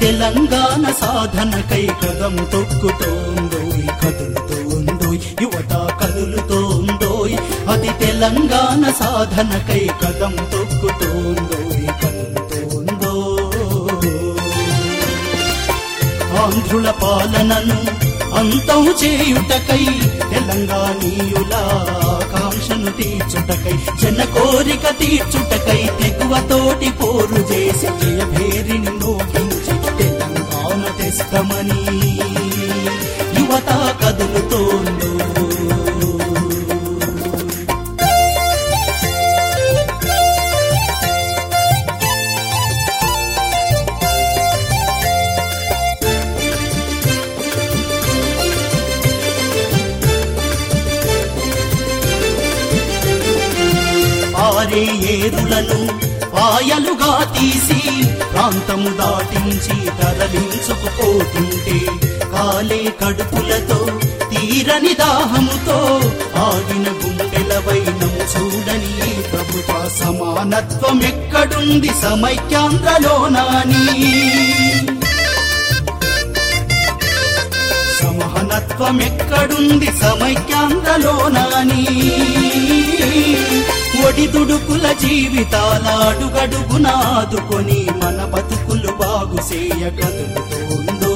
తెలంగాణ సాధనకై కదం తొక్కుతోందోయ్ కదులుతోందోయ్ యువత కదులుతోందోయ్. అది తెలంగాణ సాధనకై కదం తొక్కుతోందోయ్ కదులుతోందో ఆంధ్రుల పాలనను అంతం చేయుటకై తెలంగాణీయుల ఆకాంక్షను తీర్చుటకై జన కోరిక తీర్చుటకై తెగువతోటి పోరు చేసి పారే పాయలుగా తీసి ప్రాంతము దాటించి తరలించుకుపోతుంటే కాలే కడుపులతో తీరని దాహముతో ఆగిన గుండెలవైన చూడని ప్రభుత్వ సమానత్వం ఎక్కడుంది సమైక్యాంధ్రలోనాని సమానత్వం ఎక్కడుంది సమైక్యాంధ్రలోనాని ఒడిదుడుకుల జీవితాలాడుగడుగున ఆదుకొని మన బతుకులు బాగు చేయ కదులుతోందో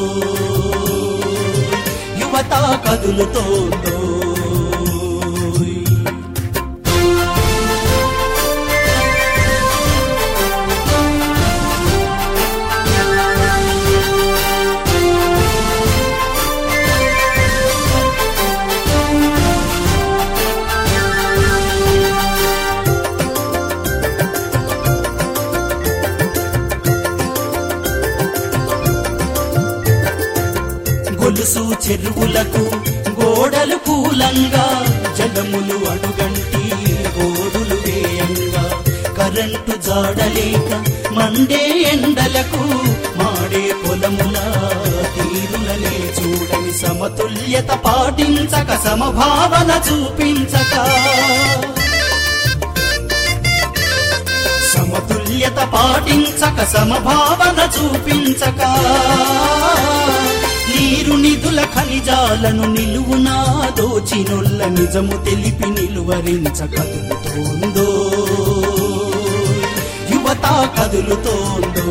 యువత కదులుతోందో. గొలుసు చెరువులకు గోడలు కూలంగా జలములు అడుగంటి గోడులు వేయంగా. కరెంటు జాడలేక మండే ఎండలకు మాడే పొలముల తీరులనే చూడని సమతుల్యత పాటించక సమభావన చూపించక. సమతుల్యత పాటించక సమభావన చూపించక. నీరు నిధుల ఖనిజాలను నిలువునా దోచినొల్ల నిజము తెలిపి నిలువరించ కదులుతోందో యువత కదులుతోందో.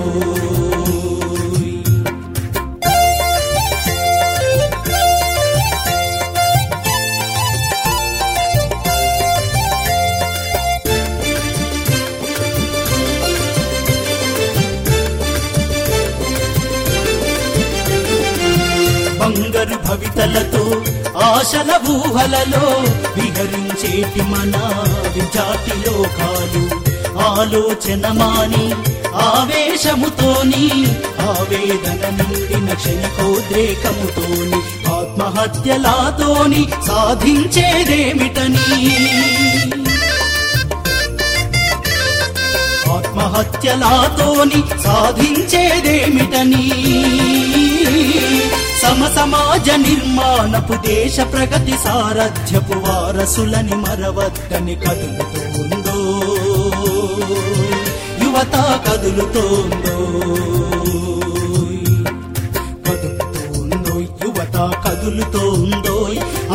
బంగారు ఆశల ఊహలలో విహరించేటి మన విజాతి లోకాలు. ఆలోచన మాని ఆవేశముతోని ఆవేదన నిండిన క్షణికోద్రేకముతోని ఆత్మహత్యలాతోని సాధించేదేమిటని? ఆత్మహత్యలాతోని సాధించేదేమిటని? సమ సమాజ నిర్మాణపు దేశ ప్రగతి సారథ్యపు వారసులని మరవద్దని కదులుతోందో యువత కదులుతోందో కదులుతోందో యువత కదులుతోందో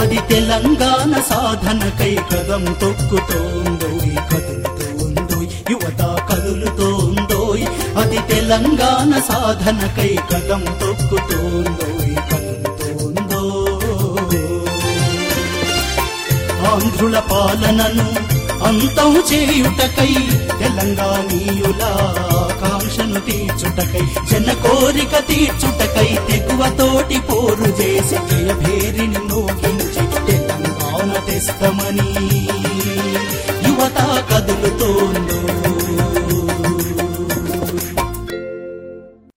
అది తెలంగాణ సాధనకై కదం తొక్కుతోందో కదులుతోందో యువత తొలి తెలంగాణ సాధన కై కదం తొక్కుతోందో కంతోందో ఆంధ్రుల పాలనను అంతం చేయుటకై తెలంగాణీయుల ఆకాంక్షను తీర్చుటకై జన కోరిక తీర్చుటకై తెగువతోటి పోరు చేసి భేరిని మోగించి తెలంగాణ తెస్తమని. యువత